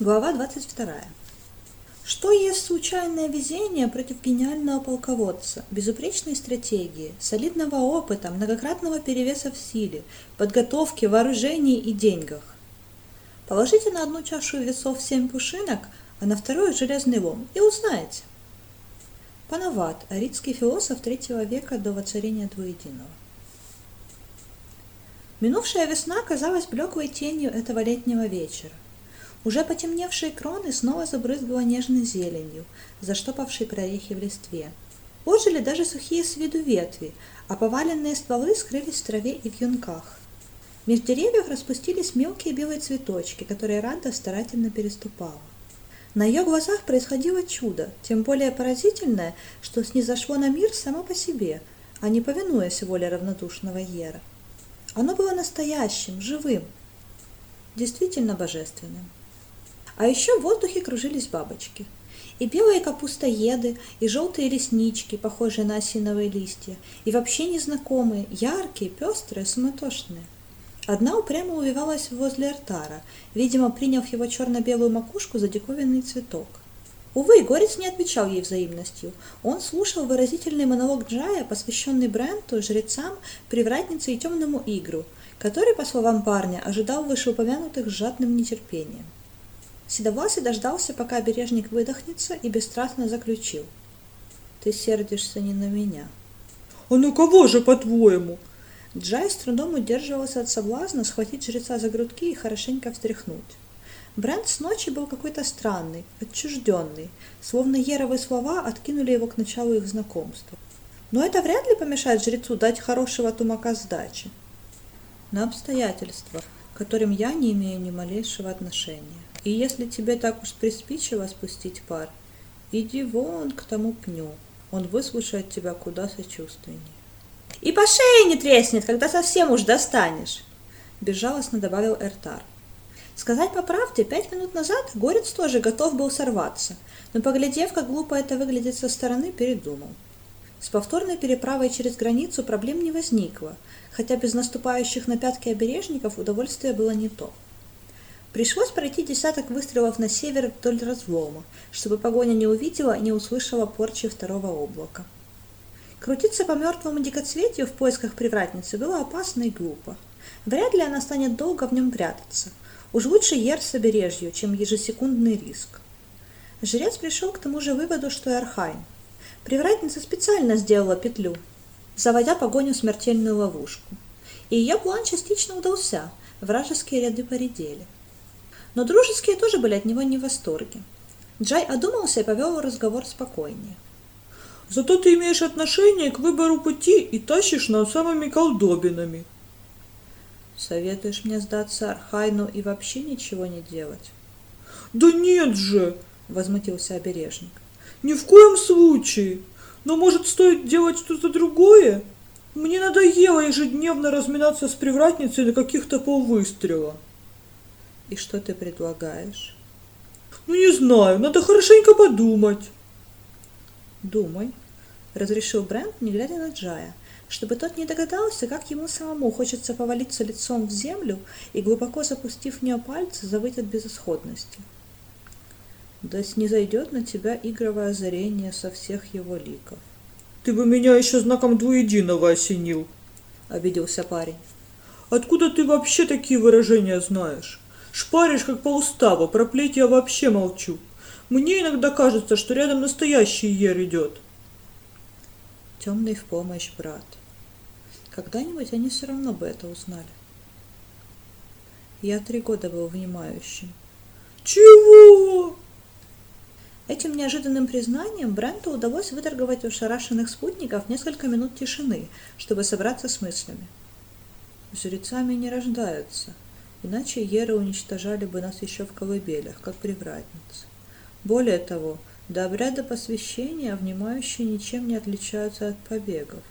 Глава 22. Что есть случайное везение против гениального полководца, безупречной стратегии, солидного опыта, многократного перевеса в силе, подготовке, вооружении и деньгах? Положите на одну чашу весов семь пушинок, а на вторую железный лом, и узнаете. Пановат, аридский философ третьего века до воцарения двуединого. Минувшая весна казалась блеклой тенью этого летнего вечера. Уже потемневшие кроны снова забрызгала нежной зеленью, заштопавшей прорехи в листве. Ожили даже сухие с виду ветви, а поваленные стволы скрылись в траве и в юнках. Меж деревьев распустились мелкие белые цветочки, которые Рада старательно переступала. На ее глазах происходило чудо, тем более поразительное, что снизошло на мир само по себе, а не повинуясь воле равнодушного Ера. Оно было настоящим, живым, действительно божественным. А еще в воздухе кружились бабочки. И белые капустоеды, и желтые леснички, похожие на осиновые листья, и вообще незнакомые, яркие, пестрые, суматошные. Одна упрямо увивалась возле артара, видимо, приняв его черно-белую макушку за диковинный цветок. Увы, Горец не отвечал ей взаимностью. Он слушал выразительный монолог Джая, посвященный Бренту, жрецам, привратнице и темному игру, который, по словам парня, ожидал вышеупомянутых с жадным нетерпением. Седовласый дождался, пока обережник выдохнется, и бесстрастно заключил. «Ты сердишься не на меня». «А на кого же, по-твоему?» Джай с трудом удерживался от соблазна схватить жреца за грудки и хорошенько встряхнуть. Брент с ночи был какой-то странный, отчужденный, словно Еровы слова откинули его к началу их знакомства. Но это вряд ли помешает жрецу дать хорошего тумака сдачи. На обстоятельства, к которым я не имею ни малейшего отношения. И если тебе так уж приспичило спустить пар, иди вон к тому пню, он выслушает тебя куда сочувственнее. И по шее не треснет, когда совсем уж достанешь, безжалостно добавил Эртар. Сказать по правде, пять минут назад Горец тоже готов был сорваться, но, поглядев, как глупо это выглядит со стороны, передумал. С повторной переправой через границу проблем не возникло, хотя без наступающих на пятки обережников удовольствие было не то. Пришлось пройти десяток выстрелов на север вдоль разлома, чтобы погоня не увидела и не услышала порчи второго облака. Крутиться по мертвому дикоцветию в поисках привратницы было опасно и глупо. Вряд ли она станет долго в нем прятаться. Уж лучше ер с побережью, чем ежесекундный риск. Жрец пришел к тому же выводу, что и Архайн. Привратница специально сделала петлю, заводя погоню в смертельную ловушку. И ее план частично удался, вражеские ряды поредели но дружеские тоже были от него не в восторге. Джай одумался и повел разговор спокойнее. «Зато ты имеешь отношение к выбору пути и тащишь нас самыми колдобинами». «Советуешь мне сдаться Архайну и вообще ничего не делать?» «Да нет же!» — возмутился обережник. «Ни в коем случае! Но, может, стоит делать что-то другое? Мне надоело ежедневно разминаться с привратницей на каких-то полвыстрела». И что ты предлагаешь? Ну, не знаю, надо хорошенько подумать. Думай, разрешил Брент, не глядя на Джая, чтобы тот не догадался, как ему самому хочется повалиться лицом в землю и, глубоко запустив в нее пальцы, завыть от безысходности. Да снизойдет на тебя игровое озарение со всех его ликов. Ты бы меня еще знаком двуединого осенил, обиделся парень. Откуда ты вообще такие выражения знаешь? Шпаришь, как по уставу, про плеть я вообще молчу. Мне иногда кажется, что рядом настоящий Ер идет. Темный в помощь, брат. Когда-нибудь они все равно бы это узнали. Я три года был внимающим. Чего? Этим неожиданным признанием Бренту удалось выторговать у шарашенных спутников несколько минут тишины, чтобы собраться с мыслями. Жрецами не рождаются, Иначе Еры уничтожали бы нас еще в колыбелях, как привратницы. Более того, до обряда посвящения внимающие ничем не отличаются от побегов.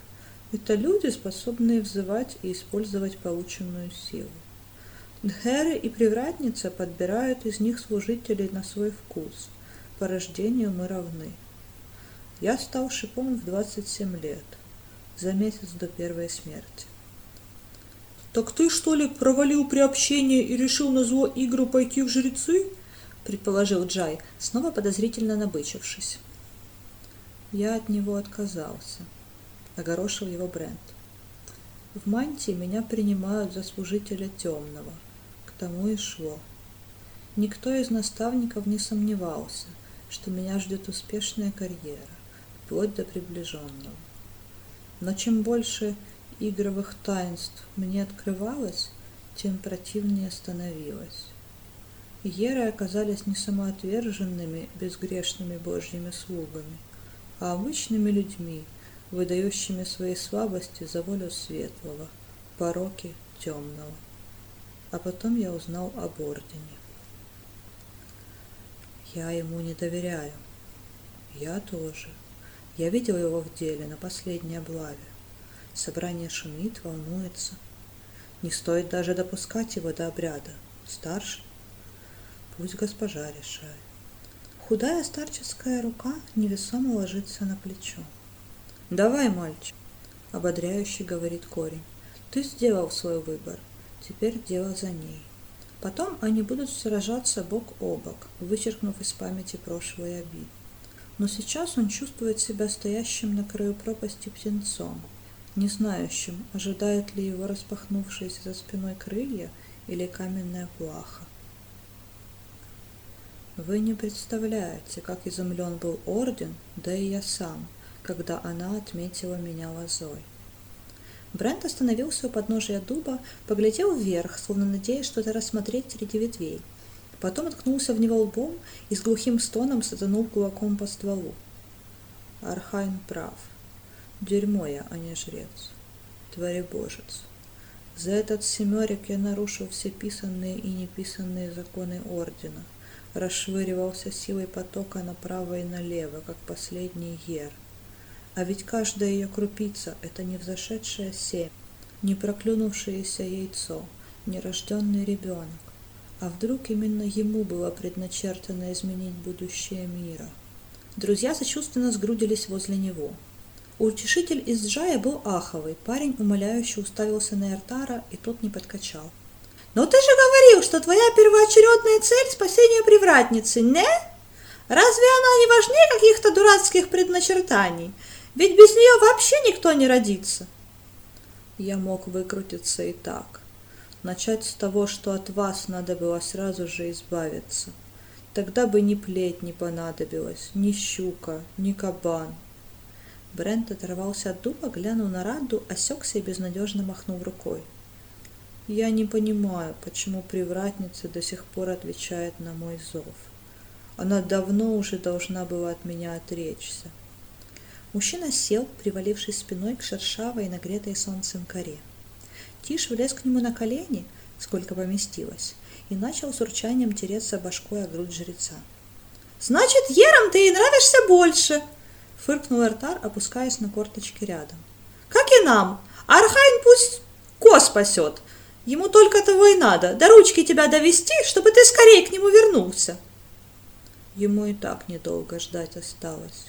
Это люди, способные взывать и использовать полученную силу. Дхеры и привратница подбирают из них служителей на свой вкус. По рождению мы равны. Я стал шипом в 27 лет, за месяц до первой смерти. Так ты, что ли, провалил приобщение и решил на зло игру пойти в жрецы? предположил Джай, снова подозрительно набычившись. Я от него отказался, огорошил его Брент. В мантии меня принимают за служителя темного, к тому и шло. Никто из наставников не сомневался, что меня ждет успешная карьера, вплоть до приближенного. Но чем больше игровых таинств мне открывалось, тем противнее становилось. Еры оказались не самоотверженными, безгрешными божьими слугами, а обычными людьми, выдающими свои слабости за волю светлого, пороки темного. А потом я узнал об ордене. Я ему не доверяю. Я тоже. Я видел его в деле на последней облаве. Собрание шумит, волнуется. Не стоит даже допускать его до обряда. Старший? Пусть госпожа решает. Худая старческая рука невесомо ложится на плечо. «Давай, мальчик», — ободряюще говорит корень. «Ты сделал свой выбор. Теперь дело за ней». Потом они будут сражаться бок о бок, вычеркнув из памяти прошлые обиды. Но сейчас он чувствует себя стоящим на краю пропасти птенцом, не знающим, ожидает ли его распахнувшиеся за спиной крылья или каменная плаха. Вы не представляете, как изумлен был орден, да и я сам, когда она отметила меня лозой. Брент остановился у подножия дуба, поглядел вверх, словно надеясь что-то рассмотреть среди ветвей. Потом ткнулся в него лбом и с глухим стоном саданул кулаком по стволу. Архайн прав. Дерьмо я, а не жрец. Творебожец. За этот семерик я нарушил все писанные и неписанные законы Ордена. Расшвыривался силой потока направо и налево, как последний ер — а ведь каждая ее крупица – это не взошедшее семя, не проклюнувшееся яйцо, нерожденный ребенок. А вдруг именно ему было предначертано изменить будущее мира? Друзья сочувственно сгрудились возле него. Утешитель из Джая был аховый, парень умоляюще уставился на Эртара, и тот не подкачал. «Но ты же говорил, что твоя первоочередная цель – спасение привратницы, не? Разве она не важнее каких-то дурацких предначертаний? Ведь без нее вообще никто не родится. Я мог выкрутиться и так. Начать с того, что от вас надо было сразу же избавиться. Тогда бы ни плеть не понадобилось, ни щука, ни кабан. Брент оторвался от дуба, глянул на Радду, осекся и безнадежно махнул рукой. Я не понимаю, почему привратница до сих пор отвечает на мой зов. Она давно уже должна была от меня отречься. Мужчина сел, привалившись спиной к шершавой, нагретой солнцем коре. Тиш влез к нему на колени, сколько поместилось, и начал с урчанием тереться башкой о грудь жреца. «Значит, Ерам ты ей нравишься больше!» — фыркнул Эртар, опускаясь на корточки рядом. «Как и нам! Архайн пусть ко спасет! Ему только того и надо, до ручки тебя довести, чтобы ты скорее к нему вернулся!» Ему и так недолго ждать осталось.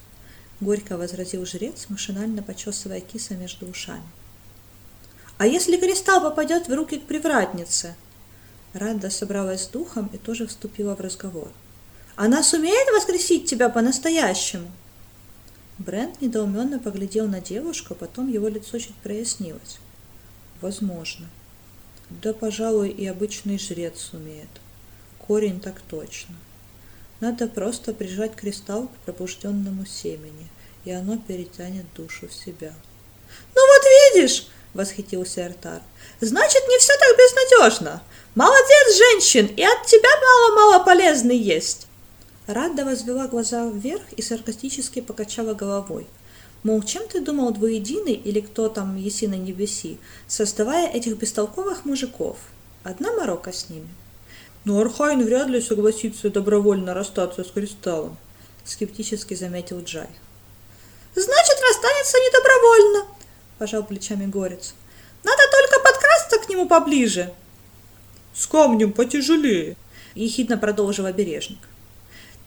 Горько возразил жрец, машинально почесывая киса между ушами. «А если кристалл попадет в руки к привратнице?» Рада собралась с духом и тоже вступила в разговор. «Она сумеет воскресить тебя по-настоящему?» Брент недоуменно поглядел на девушку, потом его лицо чуть прояснилось. «Возможно. Да, пожалуй, и обычный жрец сумеет. Корень так точно. Надо просто прижать кристалл к пробужденному семени, и оно перетянет душу в себя. «Ну вот видишь!» — восхитился Эртар. «Значит, не все так безнадежно! Молодец, женщин, и от тебя мало-мало полезный есть!» Радда возвела глаза вверх и саркастически покачала головой. Мол, чем ты думал двуединый или кто там, еси на небеси, создавая этих бестолковых мужиков? Одна морока с ними. Но Архайн вряд ли согласится добровольно расстаться с кристаллом, скептически заметил Джай. Значит, расстанется недобровольно, пожал плечами Горец. Надо только подкрасться к нему поближе. С камнем потяжелее, ехидно продолжил обережник.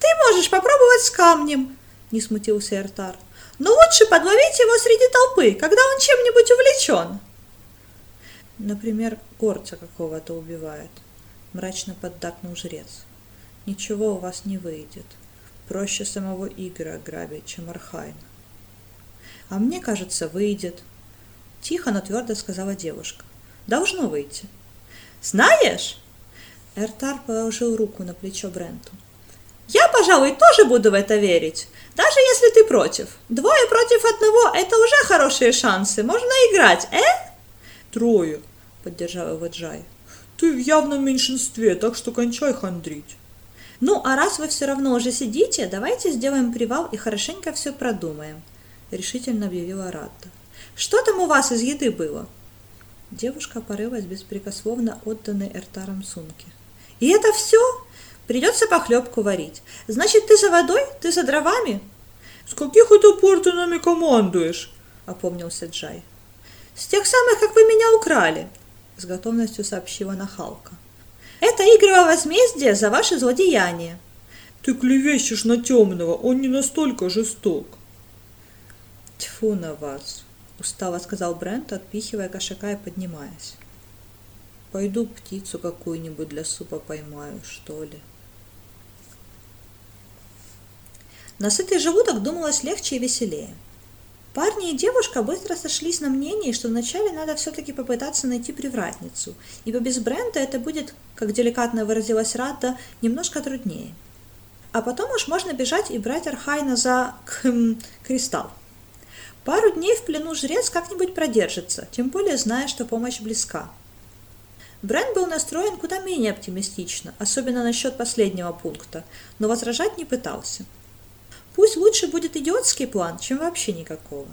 Ты можешь попробовать с камнем, не смутился Эртар. Но лучше подловить его среди толпы, когда он чем-нибудь увлечен. Например, горца какого-то убивает, мрачно поддакнул жрец. Ничего у вас не выйдет. Проще самого Игоря ограбить, чем Архайна. А мне кажется, выйдет. Тихо, но твердо сказала девушка. Должно выйти. Знаешь? Эртар положил руку на плечо Бренту. Я, пожалуй, тоже буду в это верить. Даже если ты против. Двое против одного – это уже хорошие шансы. Можно играть, э? Трое, поддержал его Джай. Ты в явном меньшинстве, так что кончай хандрить. Ну, а раз вы все равно уже сидите, давайте сделаем привал и хорошенько все продумаем, решительно объявила Радда. Что там у вас из еды было? Девушка порылась беспрекословно отданной Эртаром сумке. И это все? Придется похлебку варить. Значит, ты за водой? Ты за дровами? С каких это пор ты нами командуешь? Опомнился Джай. С тех самых, как вы меня украли, с готовностью сообщила нахалка. Это игровое возмездие за ваше злодеяние. Ты клевещешь на темного, он не настолько жесток. Тьфу на вас, устало сказал Брент, отпихивая кошака и поднимаясь. Пойду птицу какую-нибудь для супа поймаю, что ли. На сытый желудок думалось легче и веселее. Парни и девушка быстро сошлись на мнении, что вначале надо все-таки попытаться найти привратницу, ибо без Брента это будет, как деликатно выразилась Радда, немножко труднее. А потом уж можно бежать и брать Архайна за кхм, кристалл. Пару дней в плену жрец как-нибудь продержится, тем более зная, что помощь близка. Брент был настроен куда менее оптимистично, особенно насчет последнего пункта, но возражать не пытался. Пусть лучше будет идиотский план, чем вообще никакого.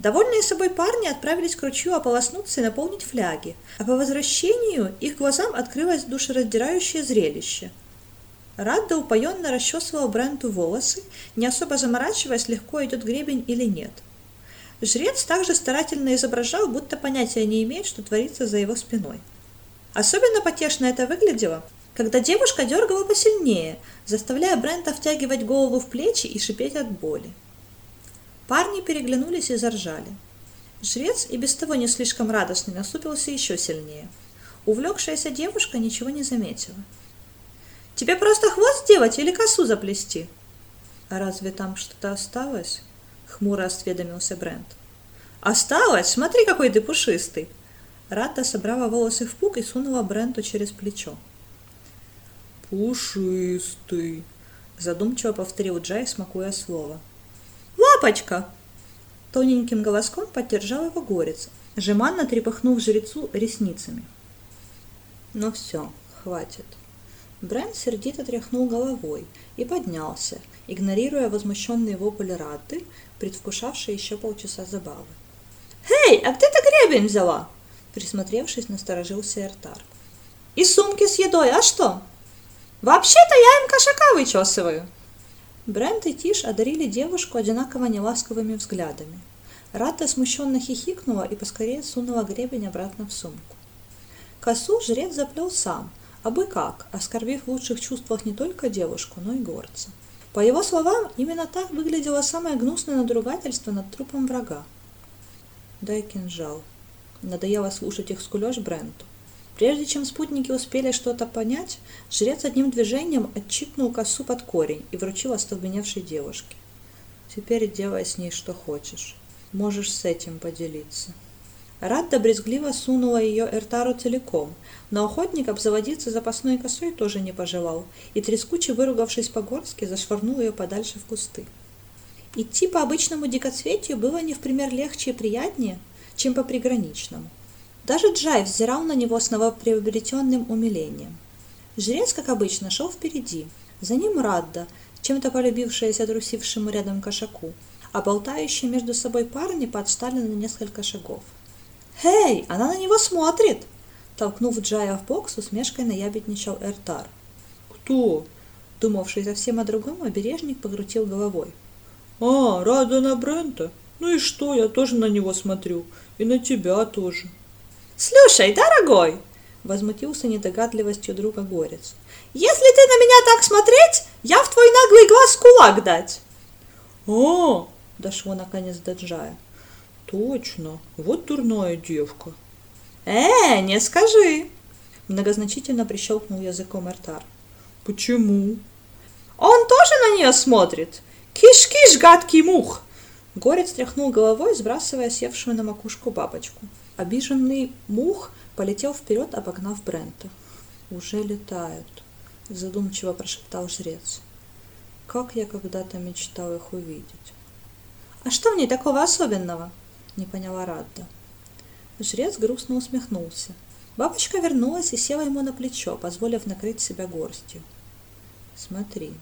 Довольные собой парни отправились к ручью ополоснуться и наполнить фляги, а по возвращению их глазам открылось душераздирающее зрелище. Радда упоенно расчесывал Бренту волосы, не особо заморачиваясь, легко идет гребень или нет. Жрец также старательно изображал, будто понятия не имеет, что творится за его спиной. Особенно потешно это выглядело, когда девушка дергала посильнее, заставляя Брента втягивать голову в плечи и шипеть от боли. Парни переглянулись и заржали. Жрец, и без того не слишком радостный, насупился еще сильнее. Увлекшаяся девушка ничего не заметила. «Тебе просто хвост сделать или косу заплести?» «А разве там что-то осталось?» — хмуро осведомился Брент. «Осталось? Смотри, какой ты пушистый!» Рата собрала волосы в пук и сунула Бренту через плечо. «Пушистый», — задумчиво повторил Джай, смакуя слово. «Лапочка!» Тоненьким голоском поддержал его горец, жеманно трепыхнув жрецу ресницами. «Ну все, хватит». Брент сердито тряхнул головой и поднялся, игнорируя возмущенные вопли Раты, предвкушавшие еще полчаса забавы. «Эй, а где ты гребень взяла?» Присмотревшись, насторожился Эртар. «И сумки с едой, а что?» Вообще-то я им кошака вычесываю. Брент и Тиш одарили девушку одинаково неласковыми взглядами. Рата смущенно хихикнула и поскорее сунула гребень обратно в сумку. Косу жрец заплел сам, а бы как, оскорбив в лучших чувствах не только девушку, но и горца. По его словам, именно так выглядело самое гнусное надругательство над трупом врага. «Дай кинжал». Надоело слушать их скулеж Бренту. Прежде чем спутники успели что-то понять, жрец одним движением отчипнул косу под корень и вручил остолбеневшей девушке. «Теперь делай с ней что хочешь. Можешь с этим поделиться». Радда брезгливо сунула ее Эртару целиком, но охотник обзаводиться запасной косой тоже не пожелал, и трескуче выругавшись по-горски, зашвырнул ее подальше в кусты. Идти по обычному дикоцветию было не в пример легче и приятнее, чем по приграничному. Даже Джай взирал на него с новоприобретенным умилением. Жрец, как обычно, шел впереди. За ним Радда, чем-то полюбившаяся трусившему рядом кошаку, а болтающие между собой парни подстали на несколько шагов. «Эй, она на него смотрит!» Толкнув Джая в бок, с усмешкой наябедничал Эртар. «Кто?» Думавший совсем о другом, обережник покрутил головой. «А, Рада на Брента? Ну и что, я тоже на него смотрю. И на тебя тоже». «Слушай, дорогой!» — возмутился недогадливостью друга Горец. «Если ты на меня так смотреть, я в твой наглый глаз кулак дать!» «А!» — дошло наконец до Джая. «Точно, вот дурная девка!» «Э, не скажи!» — многозначительно прищелкнул языком Эртар. Почему? Он тоже на нее смотрит. Киш-киш, гадкий мух! Горец тряхнул головой, сбрасывая севшую на макушку бабочку. Обиженный мух полетел вперед, обогнав Брента. «Уже летают», — задумчиво прошептал жрец. «Как я когда-то мечтал их увидеть». «А что в ней такого особенного?» — не поняла Радда. Жрец грустно усмехнулся. Бабочка вернулась и села ему на плечо, позволив накрыть себя горстью. «Смотри».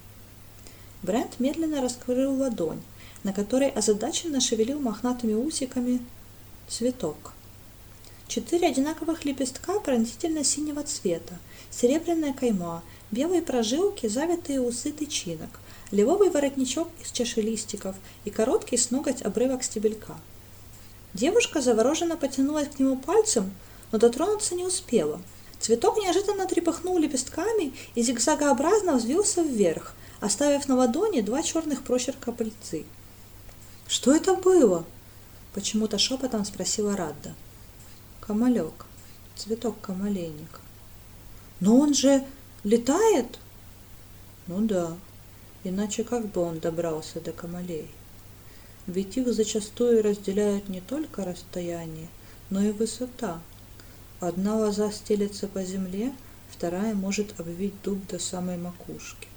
Брент медленно раскрыл ладонь, на которой озадаченно шевелил мохнатыми усиками цветок. Четыре одинаковых лепестка пронзительно-синего цвета, серебряная кайма, белые прожилки, завитые усы тычинок, лиловый воротничок из чаши листиков и короткий с ноготь обрывок стебелька. Девушка завороженно потянулась к нему пальцем, но дотронуться не успела. Цветок неожиданно трепыхнул лепестками и зигзагообразно взвился вверх, оставив на ладони два черных прочерка пыльцы. «Что это было?» — почему-то шепотом спросила Радда. «Камалек, цветок камалейника». «Но он же летает?» «Ну да, иначе как бы он добрался до камалей?» Ведь их зачастую разделяют не только расстояние, но и высота. Одна лоза стелется по земле, вторая может обвить дуб до самой макушки.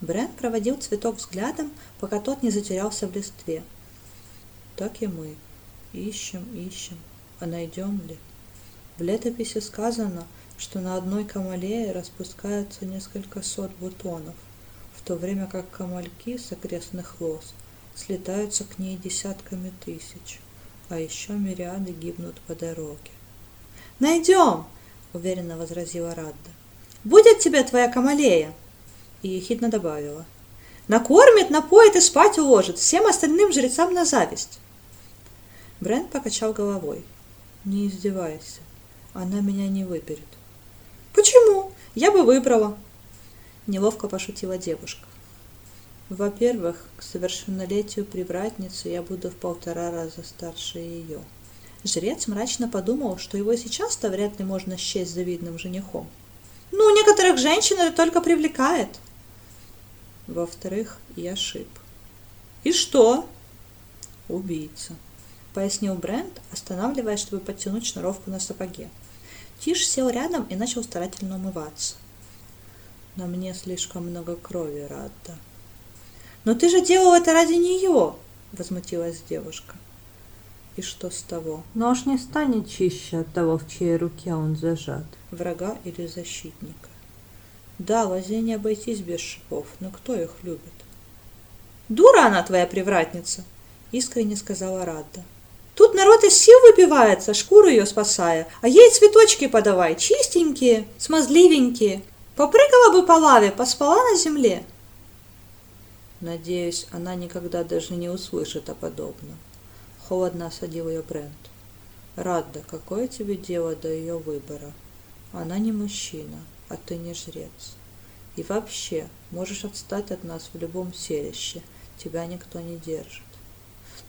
Брент проводил цветок взглядом, пока тот не затерялся в листве. Так и мы. Ищем, ищем. А найдем ли? В летописи сказано, что на одной камалее распускается несколько сот бутонов, в то время как камальки с окрестных лоз слетаются к ней десятками тысяч, а еще мириады гибнут по дороге. «Найдем!» — уверенно возразила Радда. «Будет тебе твоя камалея!» И ехидно добавила. «Накормит, напоит и спать уложит, всем остальным жрецам на зависть!» Брент покачал головой. «Не издевайся, она меня не выберет». «Почему? Я бы выбрала!» Неловко пошутила девушка. Во-первых, к совершеннолетию привратницы я буду в полтора раза старше ее. Жрец мрачно подумал, что его сейчас-то вряд ли можно счесть завидным женихом. Ну, некоторых женщин это только привлекает. Во-вторых, я шип. И что? Убийца, пояснил Брент, останавливаясь, чтобы подтянуть шнуровку на сапоге. Тиш сел рядом и начал старательно умываться. На мне слишком много крови, Радда. «Но ты же делал это ради нее!» — возмутилась девушка. И что с того? Нож не станет чище от того, в чьей руке он зажат, врага или защитника. Да, лозе не обойтись без шипов, но кто их любит? «Дура она твоя привратница!» — искренне сказала Радда. «Тут народ из сил выпивается, шкуру ее спасая, а ей цветочки подавай, чистенькие, смазливенькие. Попрыгала бы по лаве, поспала на земле, Надеюсь, она никогда даже не услышит о подобном. Холодно осадил ее Брент. Радда, какое тебе дело до ее выбора? Она не мужчина, а ты не жрец. И вообще, можешь отстать от нас в любом селище. Тебя никто не держит.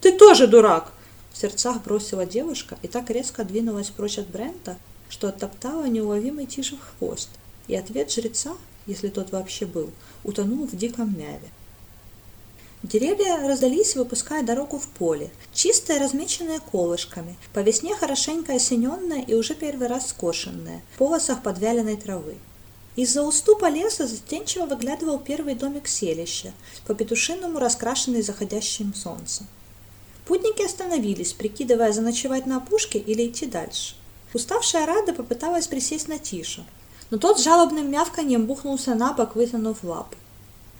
Ты тоже дурак! В сердцах бросила девушка и так резко двинулась прочь от Брента, что оттоптала неуловимый тише в хвост. И ответ жреца, если тот вообще был, утонул в диком мяве. Деревья раздались, выпуская дорогу в поле, чистое, размеченное колышками, по весне хорошенько осененное и уже первый раз скошенное, в полосах подвяленной травы. Из-за уступа леса застенчиво выглядывал первый домик селища, по петушиному раскрашенный заходящим солнцем. Путники остановились, прикидывая, заночевать на опушке или идти дальше. Уставшая Рада попыталась присесть на тише, но тот с жалобным мявканьем бухнулся на бок, вытянув лапы.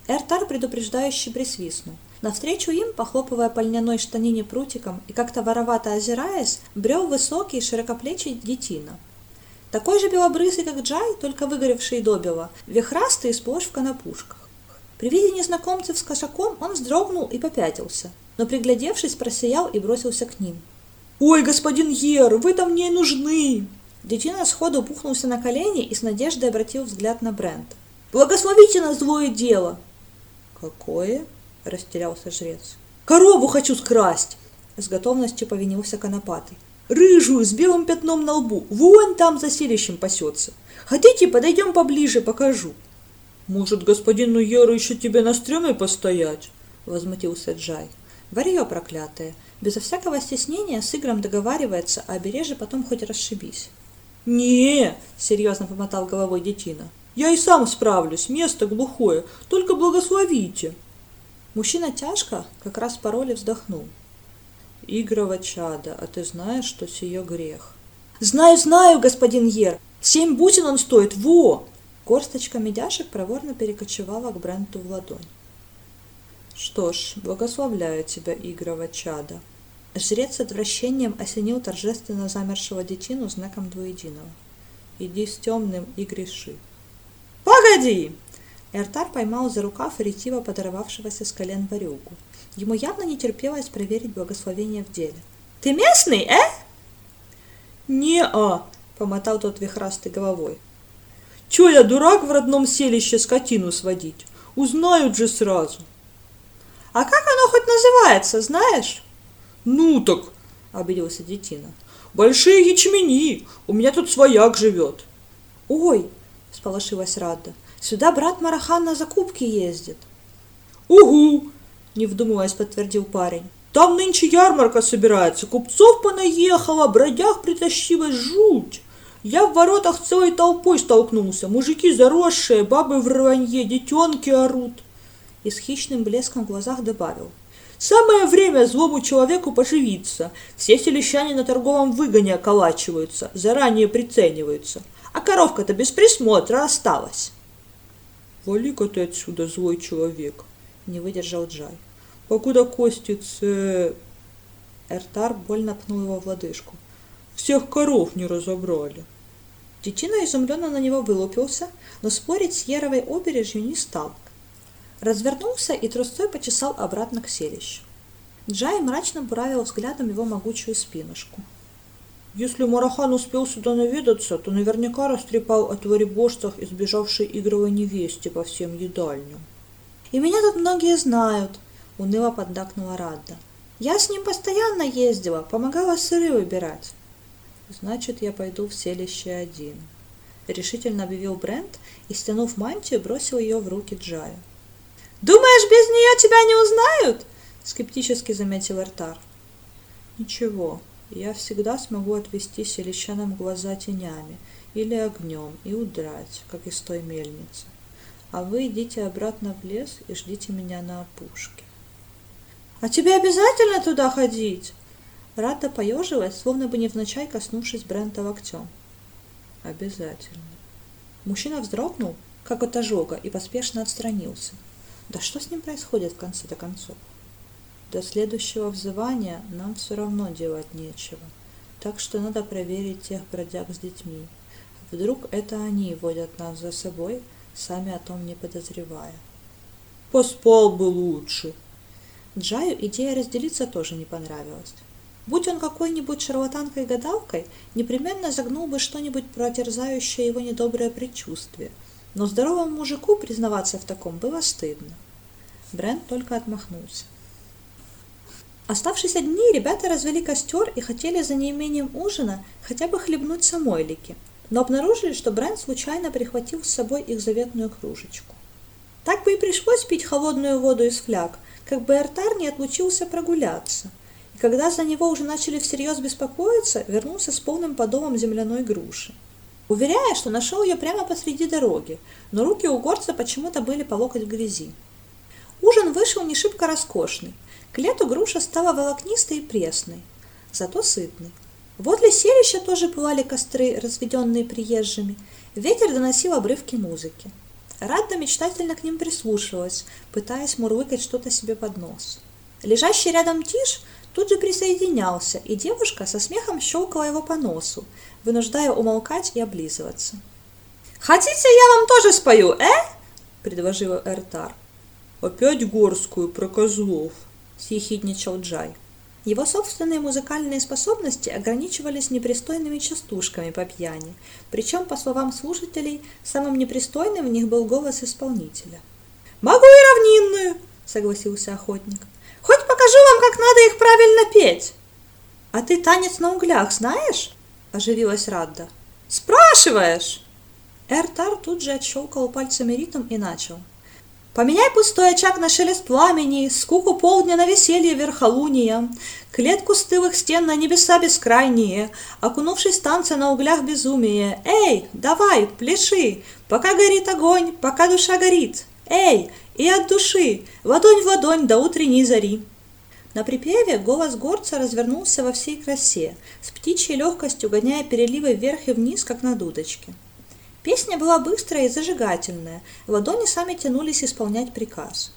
Эртар предупреждающе присвистнул. Навстречу им, похлопывая по льняной штанине прутиком и как-то воровато озираясь, брел высокий широкоплечий детина. Такой же белобрысый, как Джай, только выгоревший добело, вихрастый и сплошь в конопушках. При виде незнакомцев с кошаком он вздрогнул и попятился, но, приглядевшись, просиял и бросился к ним. «Ой, господин Ер, вы там мне нужны!» Детина сходу пухнулся на колени и с надеждой обратил взгляд на Брента. «Благословите нас злое дело!» «Какое?» – растерялся жрец. «Корову хочу скрасть!» – с готовностью повинился конопатый. «Рыжую, с белым пятном на лбу, вон там за селищем пасется. Хотите, подойдем поближе, покажу». Может, господину Еру еще тебе на стреме постоять? Возмутился Джай. Варье проклятое. Безо всякого стеснения с Игром договаривается, а береже потом хоть расшибись. «Не!» — серьезно помотал головой детина. «Я и сам справлюсь, место глухое, только благословите!» Мужчина тяжко, как раз в пароле вздохнул. «Игрово чада, а ты знаешь, что сие грех?» «Знаю, знаю, господин Ер! Семь бусин он стоит, во!» Горсточка медяшек проворно перекочевала к Бренту в ладонь. «Что ж, благословляю тебя, Игрово чада!» Жрец с отвращением осенил торжественно замершего детину знаком двуединого. «Иди с темным и греши». «Погоди!» Эртар поймал за рукав ретиво подорвавшегося с колен варюгу. Ему явно не терпелось проверить благословение в деле. «Ты местный, э?» «Не-а!» — помотал тот вихрастой головой. «Чё я, дурак, в родном селище скотину сводить? Узнают же сразу!» «А как оно хоть называется, знаешь?» «Ну так!» — обиделся детина. «Большие ячмени! У меня тут свояк живет!» «Ой!» — сполошилась Рада. «Сюда брат Марахан на закупки ездит!» «Угу!» — не вдумываясь, подтвердил парень. Там нынче ярмарка собирается, купцов понаехало, бродяг притащилась жуть. Я в воротах целой толпой столкнулся, мужики заросшие, бабы в рванье, детенки орут. И с хищным блеском в глазах добавил. Самое время злому человеку поживиться. Все селищане на торговом выгоне околачиваются, заранее прицениваются. А коровка-то без присмотра осталась. Вали-ка ты отсюда, злой человек, не выдержал Джай. Покуда костице... Эртар больно пнул его в лодыжку. Всех коров не разобрали. Детина изумленно на него вылупился, но спорить с Еровой обережью не стал. Развернулся и трусцой почесал обратно к селищу. Джай мрачно буравил взглядом его могучую спинушку. Если Марахан успел сюда наведаться, то наверняка растрепал о творебожцах и сбежавшей игровой невесте по всем едальням. «И меня тут многие знают», — уныло поддакнула Радда. «Я с ним постоянно ездила, помогала сыры выбирать». «Значит, я пойду в селище один», — решительно объявил Брент и, стянув мантию, бросил ее в руки Джая. «Думаешь, без нее тебя не узнают?» — скептически заметил Эртар. «Ничего, я всегда смогу отвести селищанам глаза тенями или огнем и удрать, как из той мельницы. А вы идите обратно в лес и ждите меня на опушке. «А тебе обязательно туда ходить?» Рада поежилась, словно бы невзначай коснувшись Брента локтем. «Обязательно». Мужчина вздрогнул, как от ожога, и поспешно отстранился. Да что с ним происходит в конце-то концов? До следующего взывания нам все равно делать нечего, так что надо проверить тех бродяг с детьми. Вдруг это они водят нас за собой, сами о том не подозревая. Поспал бы лучше, Джаю идея разделиться тоже не понравилась. Будь он какой-нибудь шарлатанкой-гадалкой, непременно загнул бы что-нибудь про терзающее его недоброе предчувствие. Но здоровому мужику признаваться в таком было стыдно. Брент только отмахнулся. Оставшись одни, ребята развели костер и хотели за неимением ужина хотя бы хлебнуть самойлики, но обнаружили, что Брент случайно прихватил с собой их заветную кружечку. Так бы и пришлось пить холодную воду из фляг, как бы Эртар не отлучился прогуляться. И когда за него уже начали всерьез беспокоиться, вернулся с полным подолом земляной груши. Уверяя, что нашел ее прямо посреди дороги, но руки у горца почему-то были по локоть в грязи. Ужин вышел не шибко роскошный. К лету груша стала волокнистой и пресной, зато сытной. Возле селища тоже пылали костры, разведенные приезжими. Ветер доносил обрывки музыки. Радда мечтательно к ним прислушивалась, пытаясь мурлыкать что-то себе под нос. Лежащий рядом Тиш тут же присоединялся, и девушка со смехом щелкала его по носу, вынуждая умолкать и облизываться. «Хотите, я вам тоже спою, э?» – предложила Эртар. «Опять горскую про козлов», – съехидничал Джай. Его собственные музыкальные способности ограничивались непристойными частушками по пьяни, причем, по словам слушателей, самым непристойным в них был голос исполнителя. «Могу и равнинную!» — согласился охотник. «Хоть покажу вам, как надо их правильно петь!» «А ты танец на углях знаешь?» — оживилась Радда. «Спрашиваешь!» Эртар тут же отщелкал пальцами ритм и начал. Поменяй пустой очаг на шелест пламени, скуку полдня на веселье верхолуния, клетку стылых стен на небеса бескрайние, окунувшись в танцы на углях безумие. Эй, давай, пляши, пока горит огонь, пока душа горит. Эй, и от души, ладонь в ладонь до утренней зари. На припеве голос горца развернулся во всей красе, с птичьей легкостью гоняя переливы вверх и вниз, как на дудочке. Песня была быстрая и зажигательная, ладони сами тянулись исполнять приказ.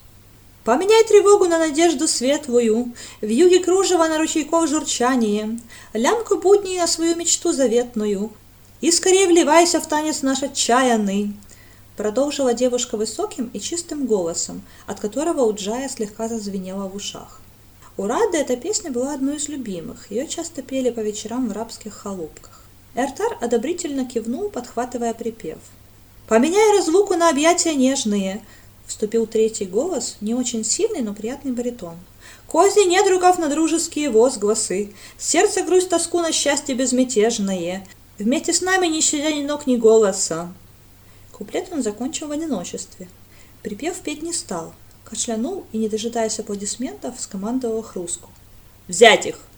Поменяй тревогу на надежду светлую, В юге кружева на ручейков журчание, Лямку будней на свою мечту заветную, И скорее вливайся в танец наш отчаянный. Продолжила девушка высоким и чистым голосом, от которого у Джая слегка зазвенело в ушах. У Рады эта песня была одной из любимых, ее часто пели по вечерам в рабских халупках. Эртар одобрительно кивнул, подхватывая припев. «Поменяй разлуку на объятия нежные!» Вступил третий голос, не очень сильный, но приятный баритон. «Козни недругов на дружеские возгласы! Сердце грусть тоску на счастье безмятежное! Вместе с нами не щадя ни ног, ни голоса!» Куплет он закончил в одиночестве. Припев петь не стал, кашлянул и, не дожидаясь аплодисментов, скомандовал хруску. «Взять их!»